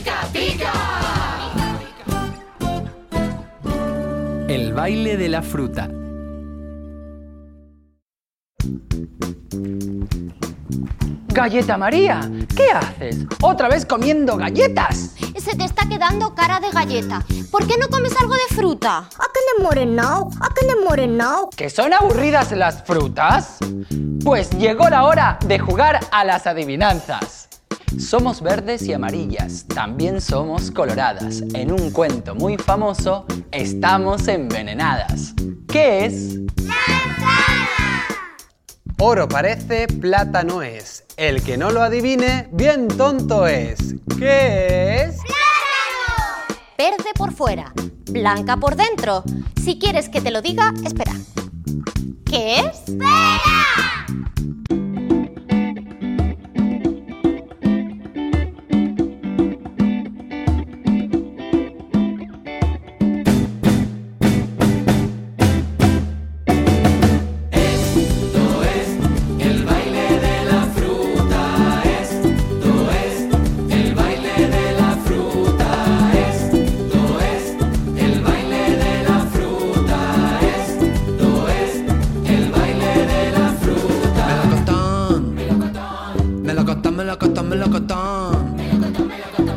pica, pica. El baile de la fruta. Galleta María, ¿qué haces? ¿Otra vez comiendo galletas? Se te está quedando cara de galleta. ¿Por qué no comes algo de fruta? ¿A qué le morenao? ¿A qué le morenao? ¿Que son aburridas las frutas? Pues llegó la hora de jugar a las adivinanzas. Somos verdes y amarillas, también somos coloradas. En un cuento muy famoso, estamos envenenadas. ¿Qué es? Oro parece, plata no es. El que no lo adivine, bien tonto es. ¿Qué es? Verde por fuera, blanca por dentro. Si quieres que te lo diga, espera. ¿Qué es? Melocotón, melocotón, melocotón.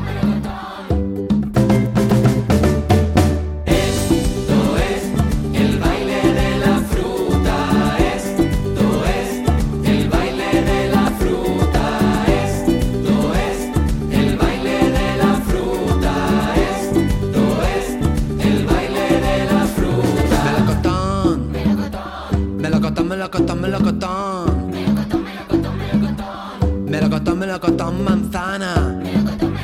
Melocotón. Melocotón, melocotón, melocotón. Melocotón, melocotón, manzana. Melocotón.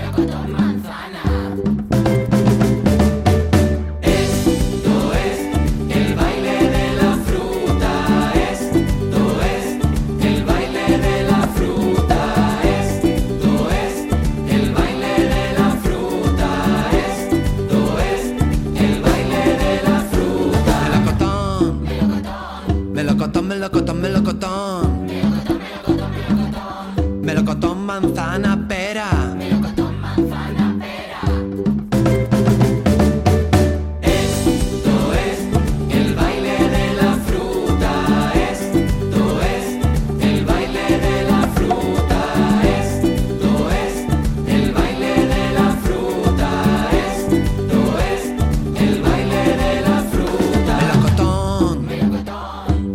Melocotón, melocotón, melocotón. Melocotón, manzana, pera. Melocotón.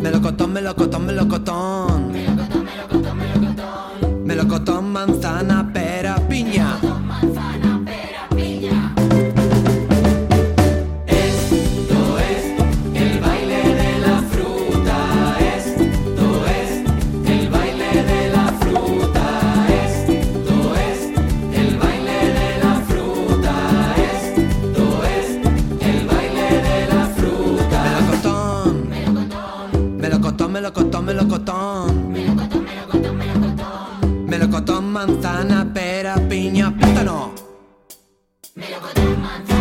Melocotón, melocotón, melocotón. Melocotón, manzana, pera, piña. Melocotón. Melocotón, melocotón, melocotón. Melocotón, Melocotón, manzana, pera, piña, plátano. Melocotón, manzana.